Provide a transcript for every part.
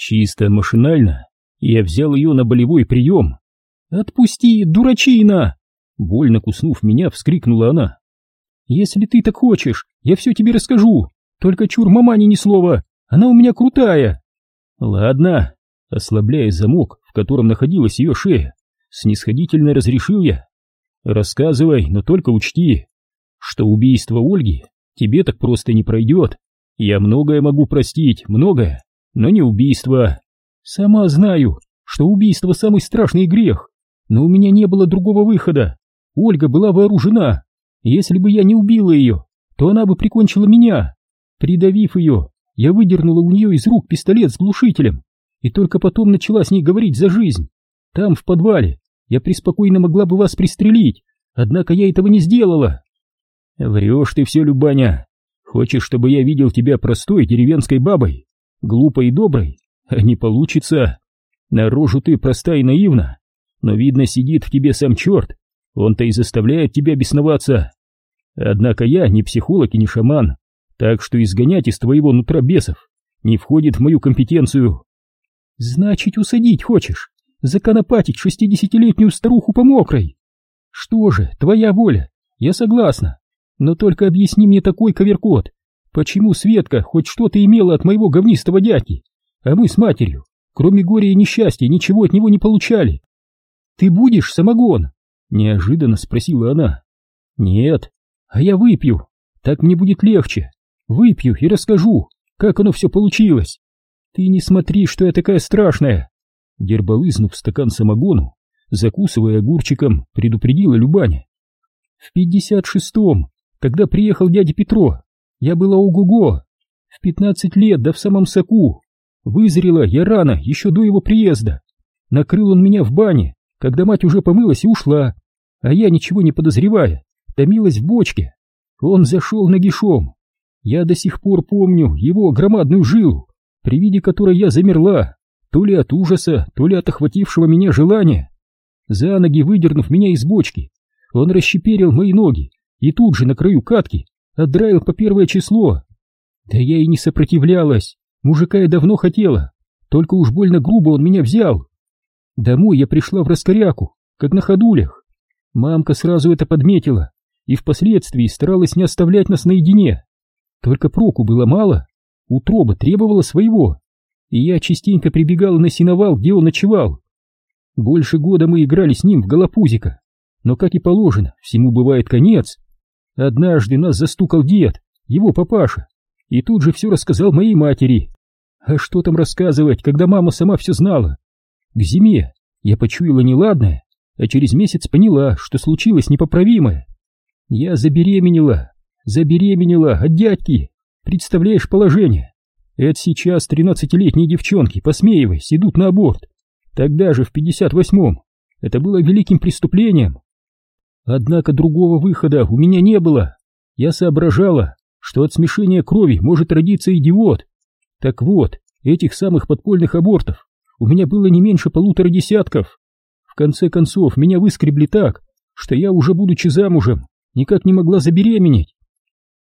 Чисто машинально я взял ее на болевой прием. «Отпусти, дурачина!» Больно куснув меня, вскрикнула она. «Если ты так хочешь, я все тебе расскажу. Только чур мамане ни слова, она у меня крутая!» «Ладно», ослабляя замок, в котором находилась ее шея, снисходительно разрешил я. «Рассказывай, но только учти, что убийство Ольги тебе так просто не пройдет. Я многое могу простить, многое, но не убийство. Сама знаю, что убийство самый страшный грех, но у меня не было другого выхода. Ольга была вооружена. Если бы я не убила ее, то она бы прикончила меня. Придавив ее, я выдернула у нее из рук пистолет с глушителем и только потом начала с ней говорить за жизнь. Там, в подвале, я преспокойно могла бы вас пристрелить, однако я этого не сделала. Врешь ты все, Любаня. Хочешь, чтобы я видел тебя простой деревенской бабой, глупой и доброй? Не получится. На рожу ты проста и наивна, но, видно, сидит в тебе сам черт, он-то и заставляет тебя бесноваться. Однако я не психолог и не шаман, так что изгонять из твоего нутра бесов не входит в мою компетенцию. Значит, усадить хочешь, законопатить шестидесятилетнюю старуху по мокрой? Что же, твоя воля, я согласна, но только объясни мне такой коверкот, почему Светка хоть что-то имела от моего говнистого дядьки, а мы с матерью, кроме горя и несчастья, ничего от него не получали. Ты будешь самогон? Неожиданно спросила она. Нет, а я выпью, так мне будет легче. Выпью и расскажу, как оно все получилось. Ты не смотри, что я такая страшная. Дербалызнув стакан самогону, закусывая огурчиком, предупредила Любаня. В пятьдесят шестом, когда приехал дядя Петро, я была ого-го. В пятнадцать лет, да в самом соку. Вызрела я рано, еще до его приезда. Накрыл он меня в бане, когда мать уже помылась и ушла, а я, ничего не подозревая, томилась в бочке. Он зашел нагишом. Я до сих пор помню его громадную жилу, при виде которой я замерла, то ли от ужаса, то ли от охватившего меня желания. За ноги выдернув меня из бочки, он расщеперил мои ноги и тут же на краю катки отдраил по первое число. Да я и не сопротивлялась, мужика я давно хотела, только уж больно грубо он меня взял. Домой я пришла в раскоряку, как на ходулях. Мамка сразу это подметила и впоследствии старалась не оставлять нас наедине. Только проку было мало, утроба требовала своего, и я частенько прибегала на сеновал, где он ночевал. Больше года мы играли с ним в голопузика, но, как и положено, всему бывает конец. Однажды нас застукал дед, его папаша, и тут же все рассказал моей матери. А что там рассказывать, когда мама сама все знала? К зиме я почуяла неладное, а через месяц поняла, что случилось непоправимое. Я забеременела, забеременела от дядьки. Представляешь положение? Это сейчас тринадцатилетние девчонки, посмеиваясь, идут на аборт. Тогда же, в пятьдесят восьмом, это было великим преступлением. Однако другого выхода у меня не было. Я соображала, что от смешения крови может родиться идиот. Так вот, этих самых подпольных абортов у меня было не меньше полутора десятков. В конце концов, меня выскребли так, что я, уже будучи замужем, никак не могла забеременеть.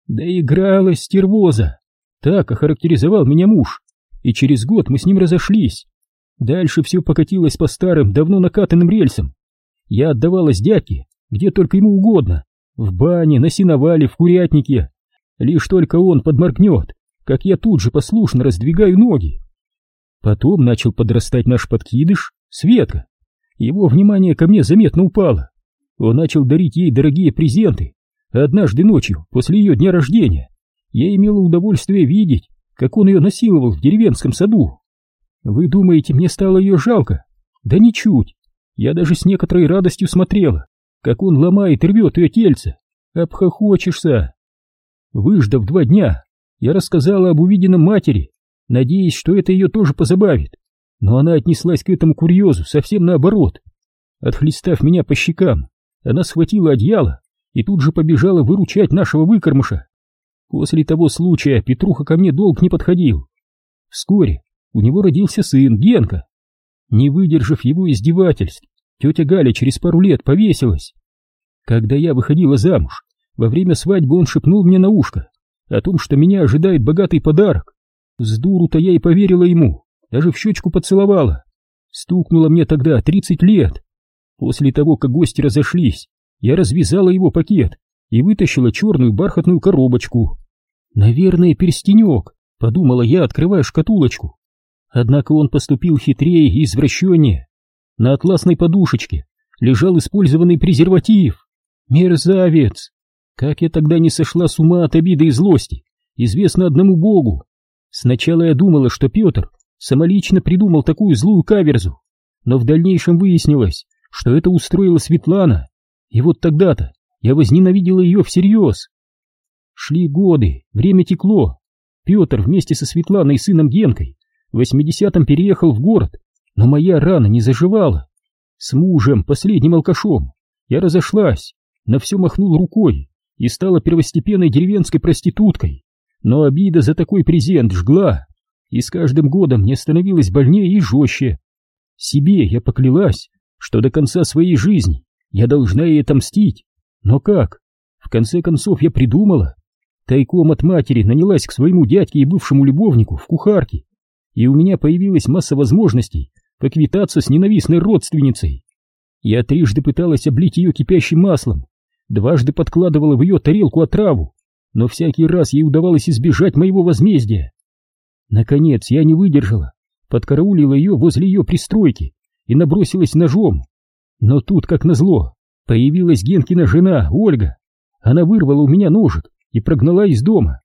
Да игралась стервоза. Так охарактеризовал меня муж, и через год мы с ним разошлись. Дальше все покатилось по старым, давно накатанным рельсам. Я отдавалась дядьке, где только ему угодно, в бане, на сеновале, в курятнике. Лишь только он подморгнет, как я тут же послушно раздвигаю ноги. Потом начал подрастать наш подкидыш, Светка. Его внимание ко мне заметно упало. Он начал дарить ей дорогие презенты. Однажды ночью, после ее дня рождения, я имела удовольствие видеть, как он ее насиловал в деревенском саду. Вы думаете, мне стало ее жалко? Да ничуть. Я даже с некоторой радостью смотрела, как он ломает и рвет ее тельце. Обхохочешься. Выждав два дня, я рассказала об увиденном матери, надеясь, что это ее тоже позабавит. Но она отнеслась к этому курьезу совсем наоборот. Отхлестав меня по щекам, она схватила одеяло и тут же побежала выручать нашего выкормыша. После того случая Петруха ко мне долг не подходил. Вскоре у него родился сын Генка. Не выдержав его издевательств, тетя Галя через пару лет повесилась. Когда я выходила замуж, во время свадьбы он шепнул мне на ушко о том, что меня ожидает богатый подарок. С дуру-то я и поверила ему. даже в щечку поцеловала. Стукнуло мне тогда тридцать лет. После того, как гости разошлись, я развязала его пакет и вытащила черную бархатную коробочку. Наверное, перстенек, подумала я, открывая шкатулочку. Однако он поступил хитрее и извращеннее. На атласной подушечке лежал использованный презерватив. Мерзавец! Как я тогда не сошла с ума от обиды и злости, известно одному богу. Сначала я думала, что Петр самолично придумал такую злую каверзу, но в дальнейшем выяснилось, что это устроила Светлана, и вот тогда-то я возненавидела ее всерьез. Шли годы, время текло. Петр вместе со Светланой и сыном Генкой в восьмидесятом переехал в город, но моя рана не заживала. С мужем, последним алкашом, я разошлась, на все махнул рукой и стала первостепенной деревенской проституткой. Но обида за такой презент жгла, и с каждым годом мне становилось больнее и жестче. Себе я поклялась, что до конца своей жизни я должна ей отомстить. Но как? В конце концов я придумала. Тайком от матери нанялась к своему дядьке и бывшему любовнику в кухарке, и у меня появилась масса возможностей поквитаться с ненавистной родственницей. Я трижды пыталась облить ее кипящим маслом, дважды подкладывала в ее тарелку отраву, но всякий раз ей удавалось избежать моего возмездия. Наконец я не выдержала, подкараулила ее возле ее пристройки и набросилась ножом. Но тут, как назло, появилась Генкина жена, Ольга. Она вырвала у меня ножик и прогнала из дома.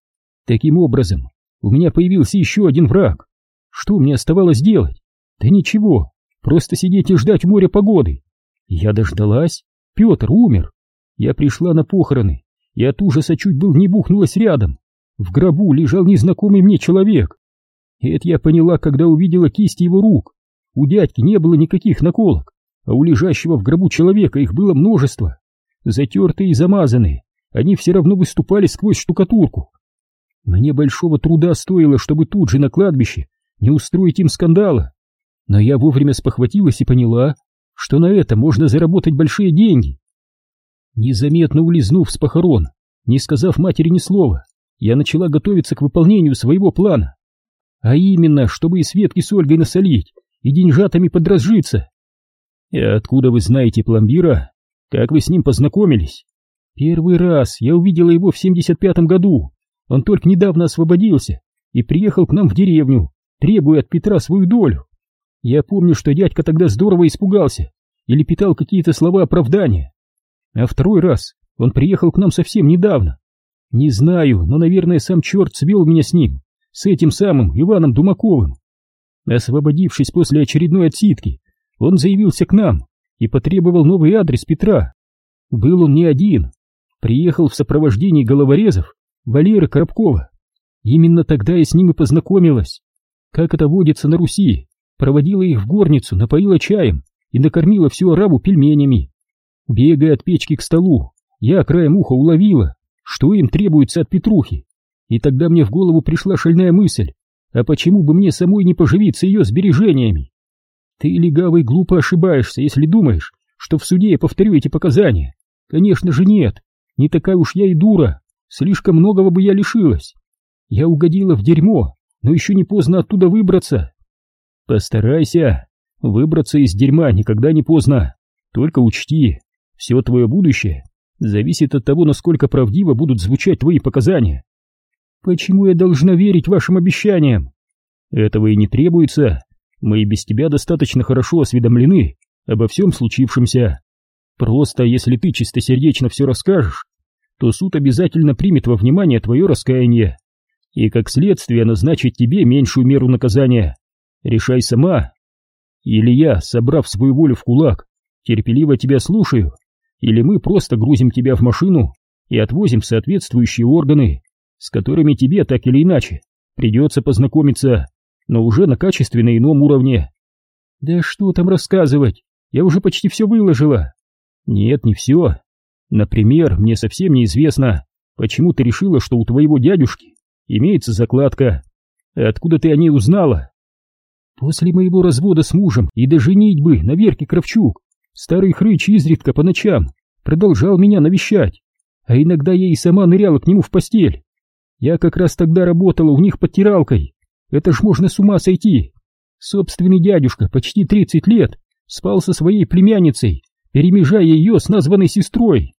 Таким образом, у меня появился еще один враг. Что мне оставалось делать? Да ничего, просто сидеть и ждать моря погоды. Я дождалась. Петр умер. Я пришла на похороны, и от ужаса чуть был не бухнулась рядом. В гробу лежал незнакомый мне человек. Это я поняла, когда увидела кисти его рук. У дядьки не было никаких наколок, а у лежащего в гробу человека их было множество. Затертые и замазанные, они все равно выступали сквозь штукатурку. Мне большого труда стоило, чтобы тут же на кладбище не устроить им скандала. Но я вовремя спохватилась и поняла, что на это можно заработать большие деньги. Незаметно улизнув с похорон, не сказав матери ни слова, я начала готовиться к выполнению своего плана. А именно, чтобы и Светке с Ольгой насолить, и деньжатами подразжиться. И откуда вы знаете пломбира? Как вы с ним познакомились? Первый раз я увидела его в 75-м году. Он только недавно освободился и приехал к нам в деревню, требуя от Петра свою долю. Я помню, что дядька тогда здорово испугался или питал какие-то слова оправдания. А второй раз он приехал к нам совсем недавно. Не знаю, но, наверное, сам черт свел меня с ним, с этим самым Иваном Думаковым. Освободившись после очередной отсидки, он заявился к нам и потребовал новый адрес Петра. Был он не один, приехал в сопровождении головорезов Валеры Коробкова. Именно тогда я с ним и познакомилась. Как это водится на Руси, проводила их в горницу, напоила чаем и накормила всю арабу пельменями. Бегая от печки к столу, я краем уха уловила, что им требуется от Петрухи, и тогда мне в голову пришла шальная мысль, а почему бы мне самой не поживиться ее сбережениями? Ты, легавый, глупо ошибаешься, если думаешь, что в суде я повторю эти показания. Конечно же нет, не такая уж я и дура, слишком многого бы я лишилась. Я угодила в дерьмо, но еще не поздно оттуда выбраться. Постарайся, выбраться из дерьма никогда не поздно, только учти, все твое будущее зависит от того, насколько правдиво будут звучать твои показания. Почему я должна верить вашим обещаниям? Этого и не требуется. Мы и без тебя достаточно хорошо осведомлены обо всем случившемся. Просто если ты чистосердечно все расскажешь, то суд обязательно примет во внимание твое раскаяние и как следствие назначит тебе меньшую меру наказания. Решай сама. Или я, собрав свою волю в кулак, терпеливо тебя слушаю, или мы просто грузим тебя в машину и отвозим соответствующие органы, с которыми тебе так или иначе придется познакомиться, но уже на качественно ином уровне. Да что там рассказывать, я уже почти все выложила. Нет, не все. Например, мне совсем неизвестно, почему ты решила, что у твоего дядюшки имеется закладка. Откуда ты о ней узнала? После моего развода с мужем и до женитьбы на Верке Кравчук Старый хрыч изредка по ночам продолжал меня навещать, а иногда я и сама ныряла к нему в постель. Я как раз тогда работала у них подтиралкой. Это ж можно с ума сойти. Собственный дядюшка почти 30 лет спал со своей племянницей, перемежая ее с названной сестрой.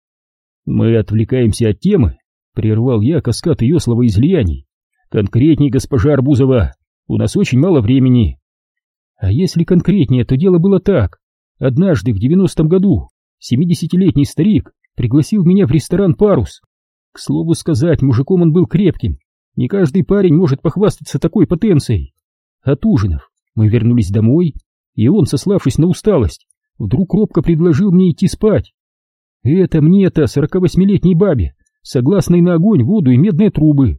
Мы отвлекаемся от темы, прервал я каскад ее словоизлияний. Конкретней, госпожа Арбузова, у нас очень мало времени. А если конкретнее, то дело было так. Однажды в девяностом году семидесятилетний старик пригласил меня в ресторан «Парус». К слову сказать, мужиком он был крепким. Не каждый парень может похвастаться такой потенцией. От ужинов мы вернулись домой, и он, сославшись на усталость, вдруг робко предложил мне идти спать. Это мне-то, сорока восьмилетней бабе, согласной на огонь, воду и медные трубы.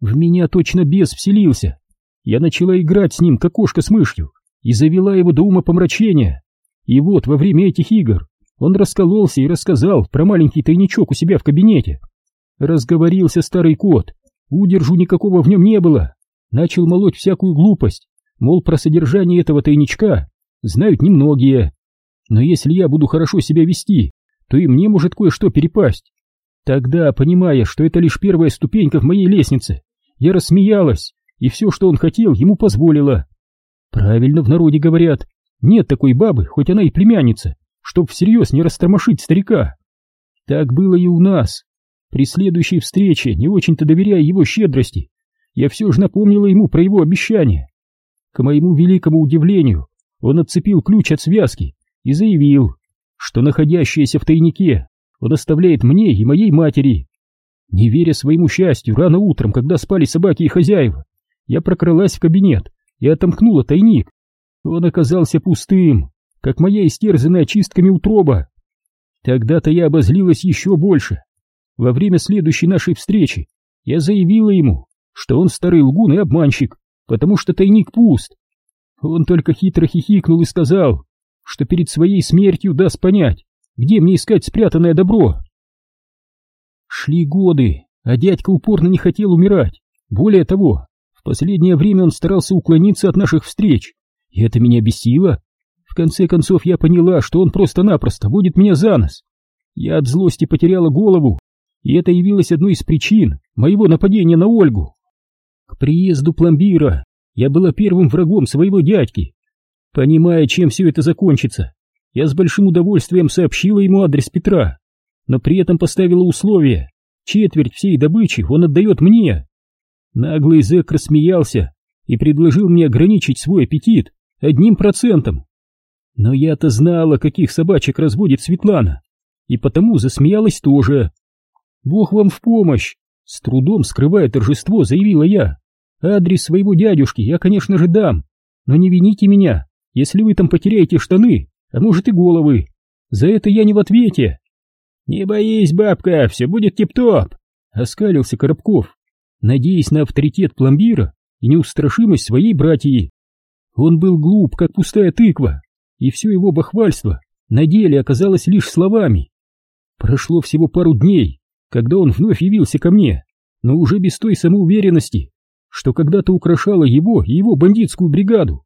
В меня точно бес вселился. Я начала играть с ним, как кошка с мышью, и завела его до ума помрачения. И вот во время этих игр он раскололся и рассказал про маленький тайничок у себя в кабинете. Разговорился старый кот, удержу никакого в нем не было. Начал молоть всякую глупость, Мол, про содержание этого тайничка знают немногие. Но если я буду хорошо себя вести, то и мне может кое-что перепасть. Тогда, понимая, что это лишь первая ступенька в моей лестнице, я рассмеялась, и все, что он хотел, ему позволила. Правильно в народе говорят, нет такой бабы, хоть она и племянница, чтоб всерьез не растормошить старика. Так было и у нас. При следующей встрече, не очень-то доверяя его щедрости, я все же напомнила ему про его обещание. К моему великому удивлению, он отцепил ключ от связки и заявил, что находящееся в тайнике он оставляет мне и моей матери. Не веря своему счастью, рано утром, когда спали собаки и хозяева, я прокралась в кабинет и отомкнула тайник. Он оказался пустым, как моя истерзанная чистками утроба. Тогда-то я обозлилась еще больше. Во время следующей нашей встречи я заявила ему, что он старый лгун и обманщик, потому что тайник пуст. Он только хитро хихикнул и сказал, что перед своей смертью даст понять, где мне искать спрятанное добро. Шли годы, а дядька упорно не хотел умирать. Более того, последнее время он старался уклониться от наших встреч, и это меня бесило. В конце концов я поняла, что он просто-напросто водит меня за нос. Я от злости потеряла голову, и это явилось одной из причин моего нападения на Ольгу. К приезду пломбира я была первым врагом своего дядьки. Понимая, чем все это закончится, я с большим удовольствием сообщила ему адрес Петра, но при этом поставила условие, четверть всей добычи он отдает мне. Наглый зэк рассмеялся и предложил мне ограничить свой аппетит одним процентом. Но я-то знала, каких собачек разводит Светлана, и потому засмеялась тоже. Бог вам в помощь, с трудом скрывая торжество, заявила я. Адрес своего дядюшки я, конечно же, дам, но не вините меня, если вы там потеряете штаны, а может и головы. За это я не в ответе. Не боись, бабка, все будет тип-топ, оскалился Коробков, надеясь на авторитет пломбира и неустрашимость своей братьи. Он был глуп, как пустая тыква, и все его бахвальство на деле оказалось лишь словами. Прошло всего пару дней, когда он вновь явился ко мне, но уже без той самоуверенности, что когда-то украшала его и его бандитскую бригаду.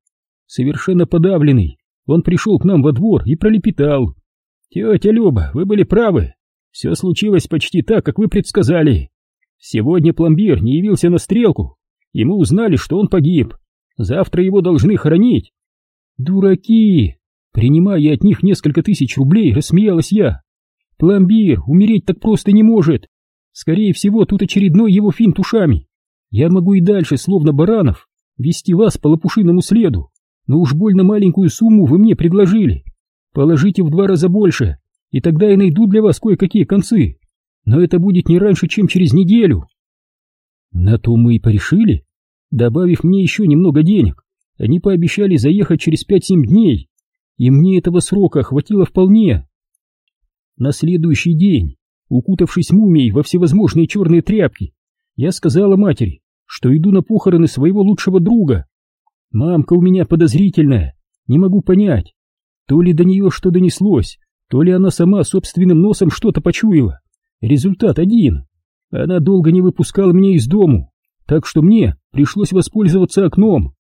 Совершенно подавленный, он пришел к нам во двор и пролепетал. «Тетя Люба, вы были правы. Все случилось почти так, как вы предсказали. Сегодня пломбир не явился на стрелку, и мы узнали, что он погиб. Завтра его должны хоронить». «Дураки!» Принимая от них несколько тысяч рублей, рассмеялась я. Пломбир умереть так просто не может. Скорее всего, тут очередной его финт ушами. Я могу и дальше, словно баранов, вести вас по лопушиному следу, но уж больно маленькую сумму вы мне предложили. Положите в два раза больше, и тогда я найду для вас кое-какие концы. Но это будет не раньше, чем через неделю. На то мы и порешили. Добавив мне еще немного денег, они пообещали заехать через пять-семь дней, и мне этого срока хватило вполне. На следующий день, укутавшись мумией во всевозможные черные тряпки, я сказала матери, что иду на похороны своего лучшего друга. Мамка у меня подозрительная, не могу понять, то ли до нее что донеслось, то ли она сама собственным носом что-то почуяла. Результат один. Она долго не выпускала меня из дому, так что мне пришлось воспользоваться окном.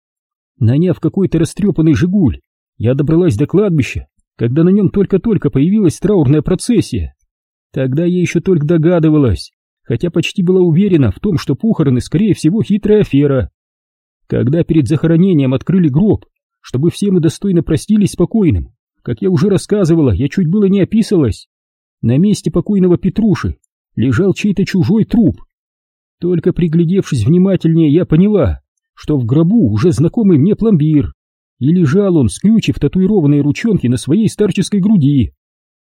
Наняв какой-то растрепанный «Жигуль», я добралась до кладбища когда на нем только-только появилась траурная процессия. Тогда я еще только догадывалась, хотя почти была уверена в том, что похороны, скорее всего, хитрая афера. Когда перед захоронением открыли гроб, чтобы все мы достойно простились спокойным, как я уже рассказывала, я чуть было не описалась. На месте покойного Петруши лежал чей-то чужой труп. Только приглядевшись внимательнее, я поняла, что в гробу уже знакомый мне пломбир, и лежал он, скрючив татуированные ручонки на своей старческой груди.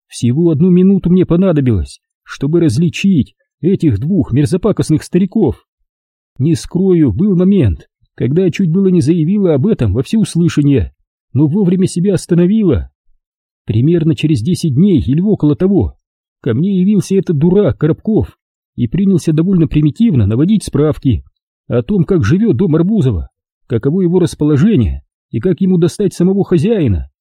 Всего одну минуту мне понадобилось, чтобы различить этих двух мерзопакостных стариков. Не скрою, был момент, когда я чуть было не заявила об этом во всеуслышание, но вовремя себя остановила. Примерно через десять дней или около того ко мне явился этот дурак Коробков и принялся довольно примитивно наводить справки о том, как живет дом Арбузова, каково его расположение и как ему достать самого хозяина.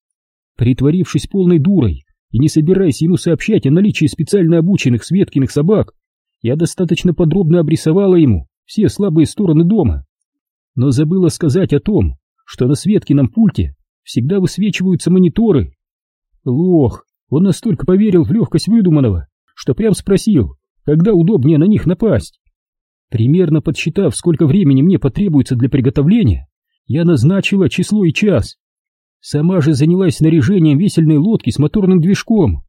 Притворившись полной дурой и не собираясь ему сообщать о наличии специально обученных Светкиных собак, я достаточно подробно обрисовала ему все слабые стороны дома. Но забыла сказать о том, что на Светкином пульте всегда высвечиваются мониторы. Лох, он настолько поверил в легкость выдуманного, что прям спросил, когда удобнее на них напасть. Примерно подсчитав, сколько времени мне потребуется для приготовления, я назначила число и час. Сама же занялась снаряжением весельной лодки с моторным движком.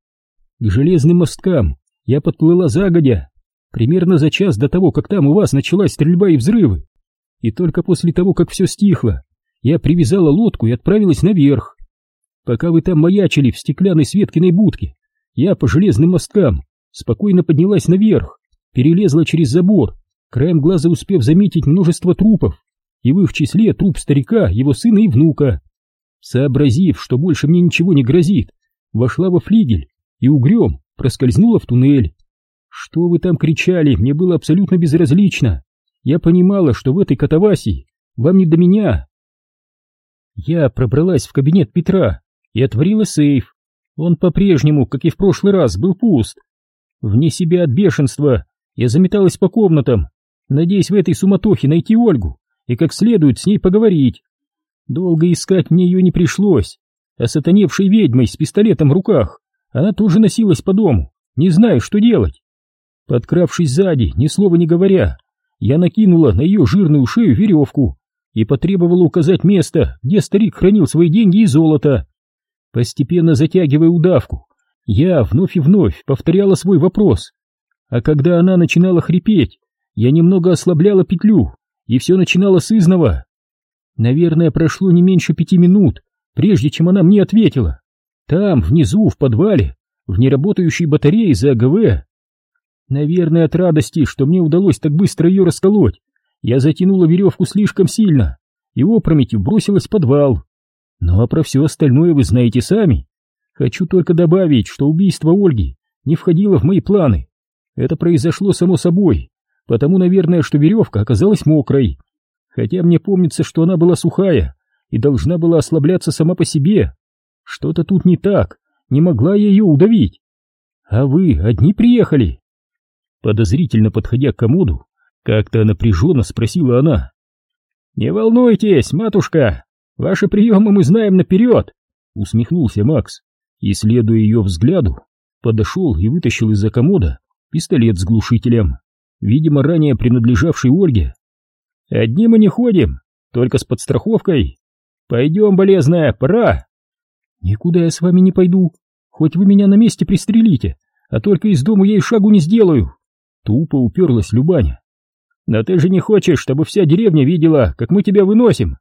К железным мосткам я подплыла загодя, примерно за час до того, как там у вас началась стрельба и взрывы. И только после того, как все стихло, я привязала лодку и отправилась наверх. Пока вы там маячили в стеклянной Светкиной будке, я по железным мосткам спокойно поднялась наверх, перелезла через забор, краем глаза успев заметить множество трупов, и в их числе труп старика, его сына и внука. Сообразив, что больше мне ничего не грозит, вошла во флигель и угрём проскользнула в туннель. Что вы там кричали, мне было абсолютно безразлично. Я понимала, что в этой катавасии вам не до меня. Я пробралась в кабинет Петра и отворила сейф. Он по-прежнему, как и в прошлый раз, был пуст. Вне себя от бешенства я заметалась по комнатам, надеясь в этой суматохе найти Ольгу и как следует с ней поговорить. Долго искать мне ее не пришлось, а сатаневшей ведьмой с пистолетом в руках она тоже носилась по дому, не зная, что делать. Подкравшись сзади, ни слова не говоря, я накинула на ее жирную шею веревку и потребовала указать место, где старик хранил свои деньги и золото. Постепенно затягивая удавку, я вновь и вновь повторяла свой вопрос. А когда она начинала хрипеть, я немного ослабляла петлю, и все начинало с изного. Наверное, прошло не меньше пяти минут, прежде чем она мне ответила. Там, внизу, в подвале, в неработающей батарее за АГВ. Наверное, от радости, что мне удалось так быстро ее расколоть, я затянула веревку слишком сильно и опрометью бросилась в подвал. Ну а про все остальное вы знаете сами. Хочу только добавить, что убийство Ольги не входило в мои планы. Это произошло само собой, потому, наверное, что веревка оказалась мокрой. Хотя мне помнится, что она была сухая и должна была ослабляться сама по себе. Что-то тут не так, не могла я ее удавить. А вы одни приехали? Подозрительно подходя к комоду, как-то напряженно спросила она. «Не волнуйтесь, матушка, ваши приемы мы знаем наперед!» Усмехнулся Макс и, следуя ее взгляду, подошел и вытащил из-за комода пистолет с глушителем, видимо, ранее принадлежавший Ольге. «Одни мы не ходим, только с подстраховкой. Пойдем, болезная, пора!» «Никуда я с вами не пойду, хоть вы меня на месте пристрелите, а только из дому я и шагу не сделаю!» Тупо уперлась Любаня. «Но ты же не хочешь, чтобы вся деревня видела, как мы тебя выносим!»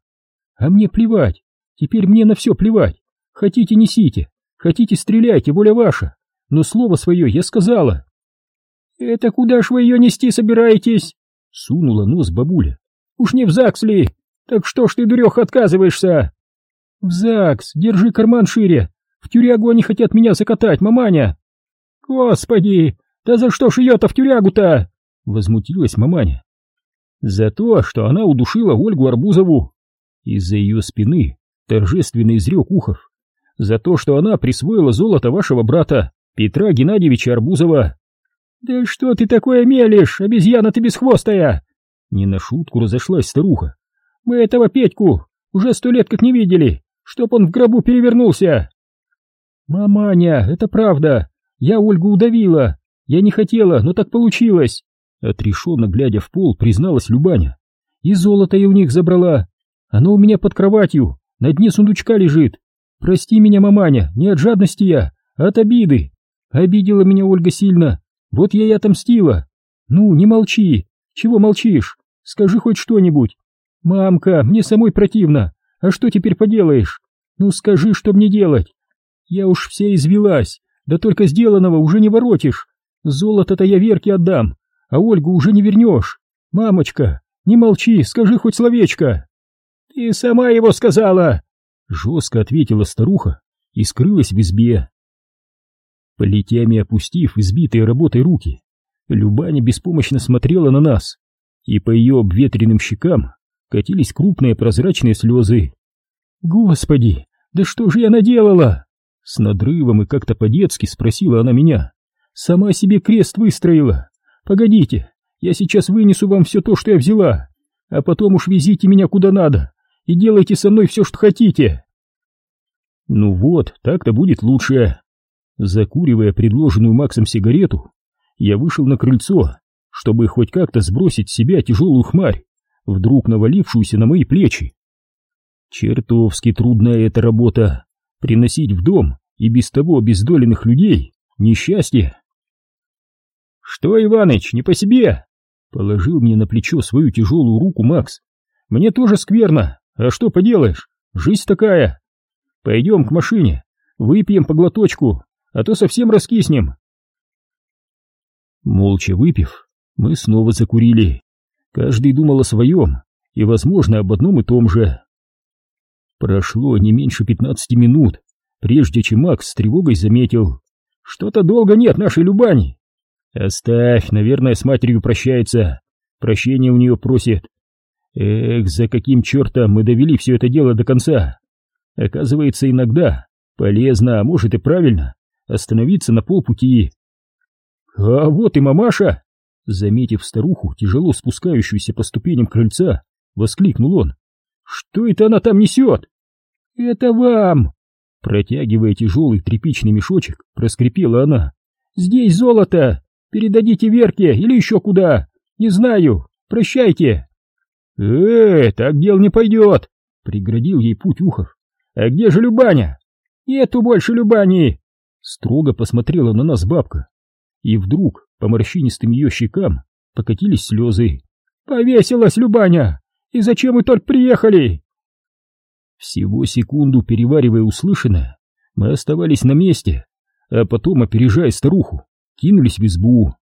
«А мне плевать, теперь мне на все плевать. Хотите, несите, хотите, стреляйте, воля ваша, но слово свое я сказала!» «Это куда ж вы ее нести собираетесь?» — сунула нос бабуля. «Уж не в ЗАГС ли? Так что ж ты, дуреха, отказываешься?» «В ЗАГС, держи карман шире, в тюрягу они хотят меня закатать, маманя!» «Господи, да за что ж ее-то в тюрягу-то?» — возмутилась маманя. «За то, что она удушила Ольгу Арбузову!» Из-за ее спины торжественно изрек Ухов. «За то, что она присвоила золото вашего брата, Петра Геннадьевича Арбузова!» «Да что ты такое мелешь, обезьяна ты бесхвостая!» Не на шутку разошлась старуха. «Мы этого Петьку уже сто лет как не видели, чтоб он в гробу перевернулся!» «Маманя, это правда, я Ольгу удавила, я не хотела, но так получилось!» Отрешенно глядя в пол, призналась Любаня. И золото я у них забрала. Оно у меня под кроватью, на дне сундучка лежит. Прости меня, маманя, не от жадности я, а от обиды. Обидела меня Ольга сильно, вот я и отомстила. Ну, не молчи. Чего молчишь? Скажи хоть что-нибудь. Мамка, мне самой противно. А что теперь поделаешь? Ну скажи, что мне делать? Я уж вся извелась, да только сделанного уже не воротишь. Золото-то я Верке отдам, а Ольгу уже не вернешь. Мамочка, не молчи, скажи хоть словечко. Ты сама его сказала, жестко ответила старуха и скрылась в избе. Полетями опустив избитые работой руки, Любаня беспомощно смотрела на нас, и по ее обветренным щекам катились крупные прозрачные слезы. «Господи, да что же я наделала?» С надрывом и как-то по-детски спросила она меня. «Сама себе крест выстроила. Погодите, я сейчас вынесу вам все то, что я взяла, а потом уж везите меня куда надо и делайте со мной все, что хотите». «Ну вот, так-то будет лучше». Закуривая предложенную Максом сигарету, я вышел на крыльцо, чтобы хоть как-то сбросить с себя тяжелую хмарь, вдруг навалившуюся на мои плечи. Чертовски трудная эта работа — приносить в дом и без того обездоленных людей несчастье. «Что, Иваныч, не по себе?» — положил мне на плечо свою тяжелую руку Макс. «Мне тоже скверно, а что поделаешь, жизнь такая. Пойдем к машине, выпьем по глоточку, а то совсем раскиснем». Молча выпив, мы снова закурили. Каждый думал о своем и, возможно, об одном и том же. Прошло не меньше пятнадцати минут, прежде чем Макс с тревогой заметил. Что-то долго нет нашей Любани. Оставь, наверное, с матерью прощается. Прощения у нее просит. Эх, за каким чертом мы довели все это дело до конца. Оказывается, иногда полезно, а может и правильно, остановиться на полпути «А вот и мамаша!» Заметив старуху, тяжело спускающуюся по ступеням крыльца, воскликнул он. «Что это она там несет?» «Это вам!» Протягивая тяжелый тряпичный мешочек, проскрипела она. «Здесь золото! Передадите Верке или еще куда! Не знаю! Прощайте!» «Э, так дел не пойдет!» — преградил ей путь Ухов. «А где же Любаня?» «Нету больше Любани!» Строго посмотрела на нас бабка и вдруг по морщинистым ее щекам покатились слезы. «Повесилась Любаня! И зачем мы только приехали?» Всего секунду переваривая услышанное, мы оставались на месте, а потом, опережая старуху, кинулись в избу.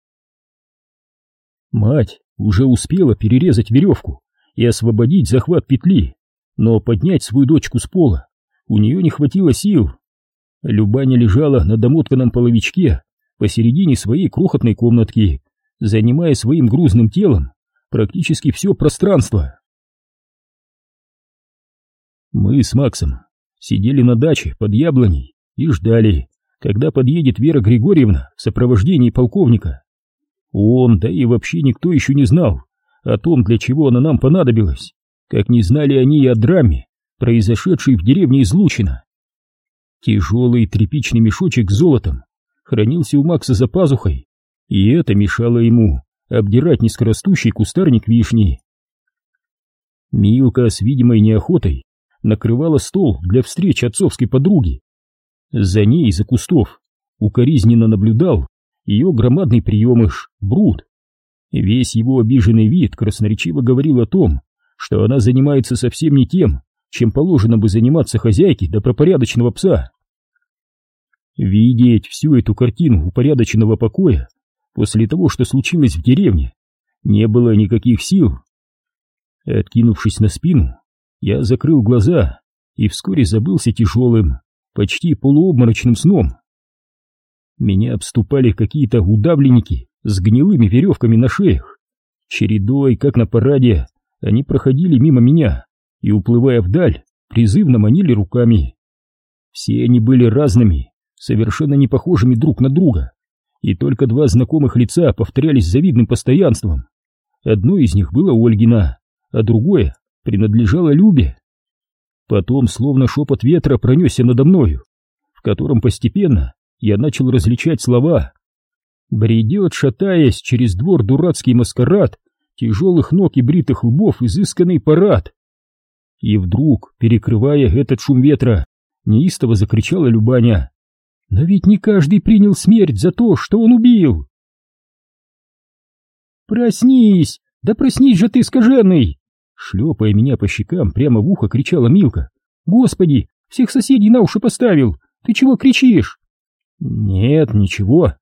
Мать уже успела перерезать веревку и освободить захват петли, но поднять свою дочку с пола у нее не хватило сил. Любаня лежала на домотканном половичке, посередине своей крохотной комнатки, занимая своим грузным телом практически все пространство. Мы с Максом сидели на даче под яблоней и ждали, когда подъедет Вера Григорьевна в сопровождении полковника. Он, да и вообще никто еще не знал о том, для чего она нам понадобилась, как не знали они и о драме, произошедшей в деревне Излучина. Тяжелый тряпичный мешочек с золотом хранился у Макса за пазухой, и это мешало ему обдирать низкорастущий кустарник вишни. Милка с видимой неохотой накрывала стол для встреч отцовской подруги. За ней, за кустов, укоризненно наблюдал ее громадный приемыш, Брут. Весь его обиженный вид красноречиво говорил о том, что она занимается совсем не тем, чем положено бы заниматься хозяйке до пропорядочного пса. Видеть всю эту картину упорядоченного покоя после того, что случилось в деревне, не было никаких сил. Откинувшись на спину, я закрыл глаза и вскоре забылся тяжелым, почти полуобморочным сном. Меня обступали какие-то удавленники с гнилыми веревками на шеях. Чередой, как на параде, они проходили мимо меня и, уплывая вдаль, призывно манили руками. Все они были разными, совершенно не похожими друг на друга, и только два знакомых лица повторялись завидным постоянством. Одно из них было Ольгина, а другое принадлежало Любе. Потом, словно шепот ветра, пронесся надо мною, в котором постепенно я начал различать слова. Бредет, шатаясь через двор дурацкий маскарад, тяжелых ног и бритых лбов изысканный парад. И вдруг, перекрывая этот шум ветра, неистово закричала Любаня. «Но ведь не каждый принял смерть за то, что он убил!» «Проснись! Да проснись же ты, скаженный!» Шлепая меня по щекам, прямо в ухо кричала Милка. «Господи, всех соседей на уши поставил! Ты чего кричишь?» «Нет, ничего!»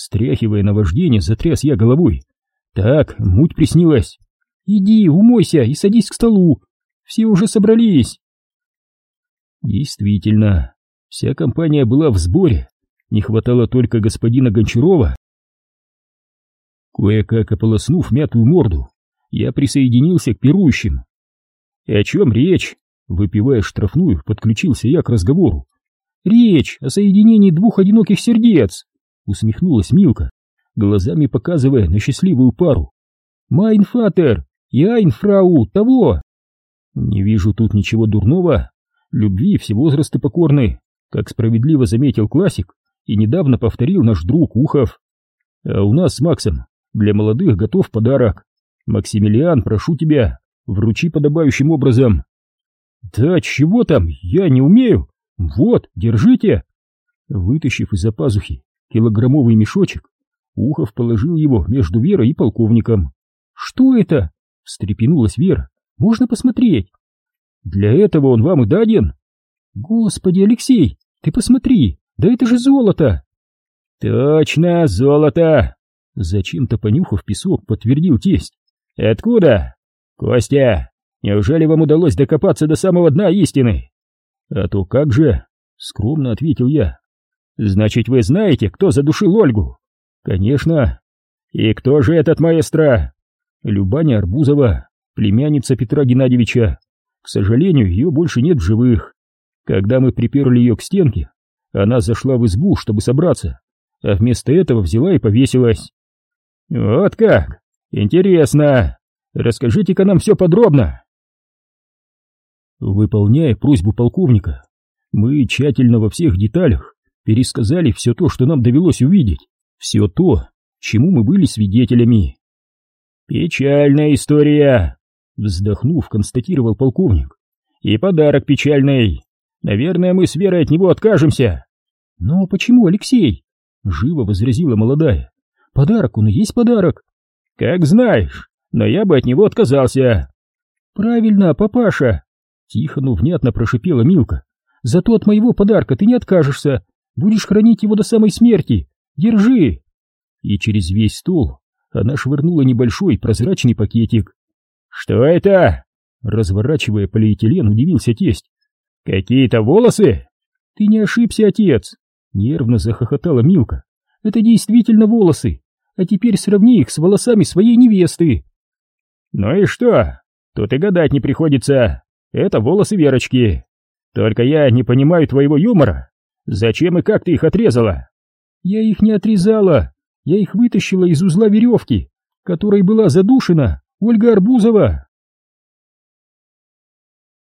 Стряхивая наваждение, затряс я головой. «Так, муть приснилась!» «Иди, умойся и садись к столу! Все уже собрались!» Действительно, вся компания была в сборе, не хватало только господина Гончарова. Кое-как ополоснув мятую морду, я присоединился к пирующим. «И о чем речь?» Выпивая штрафную, подключился я к разговору. «Речь о соединении двух одиноких сердец!» Усмехнулась Милка, глазами показывая на счастливую пару. «Майнфатер и Айнфрау того!» «Не вижу тут ничего дурного. Любви все возрасты покорны, как справедливо заметил классик и недавно повторил наш друг Ухов. А у нас с Максом для молодых готов подарок. Максимилиан, прошу тебя, вручи подобающим образом. Да чего там, я не умею. Вот, держите. Вытащив из-за пазухи килограммовый мешочек, Ухов положил его между Верой и полковником. Что это? встрепенулась Вера. Можно посмотреть? Для этого он вам и даден. Господи, Алексей, ты посмотри, да это же золото. Точно, золото. Зачем-то понюхав песок, подтвердил тесть. «Откуда? Костя, неужели вам удалось докопаться до самого дна истины?» «А то как же?» — скромно ответил я. «Значит, вы знаете, кто задушил Ольгу?» «Конечно». «И кто же этот маэстро?» «Любаня Арбузова, племянница Петра Геннадьевича. К сожалению, ее больше нет в живых. Когда мы приперли ее к стенке, она зашла в избу, чтобы собраться, а вместо этого взяла и повесилась». «Вот как! Интересно! Расскажите-ка нам все подробно!» Выполняя просьбу полковника, мы тщательно во всех деталях пересказали все то, что нам довелось увидеть, все то, чему мы были свидетелями. «Печальная история!» — вздохнув, констатировал полковник. «И подарок печальный. Наверное, мы с Верой от него откажемся». «Но почему, Алексей?» — живо возразила молодая. «Подарок он и есть подарок. «Как знаешь, но я бы от него отказался». «Правильно, папаша!» Тихо, но внятно прошипела Милка. «Зато от моего подарка ты не откажешься. Будешь хранить его до самой смерти. Держи!» И через весь стол она швырнула небольшой прозрачный пакетик. «Что это?» Разворачивая полиэтилен, удивился тесть. «Какие-то волосы?» «Ты не ошибся, отец!» Нервно захохотала Милка. «Это действительно волосы а теперь сравни их с волосами своей невесты. Ну и что? Тут и гадать не приходится. Это волосы Верочки. Только я не понимаю твоего юмора. Зачем и как ты их отрезала? Я их не отрезала. Я их вытащила из узла веревки, которой была задушена Ольга Арбузова.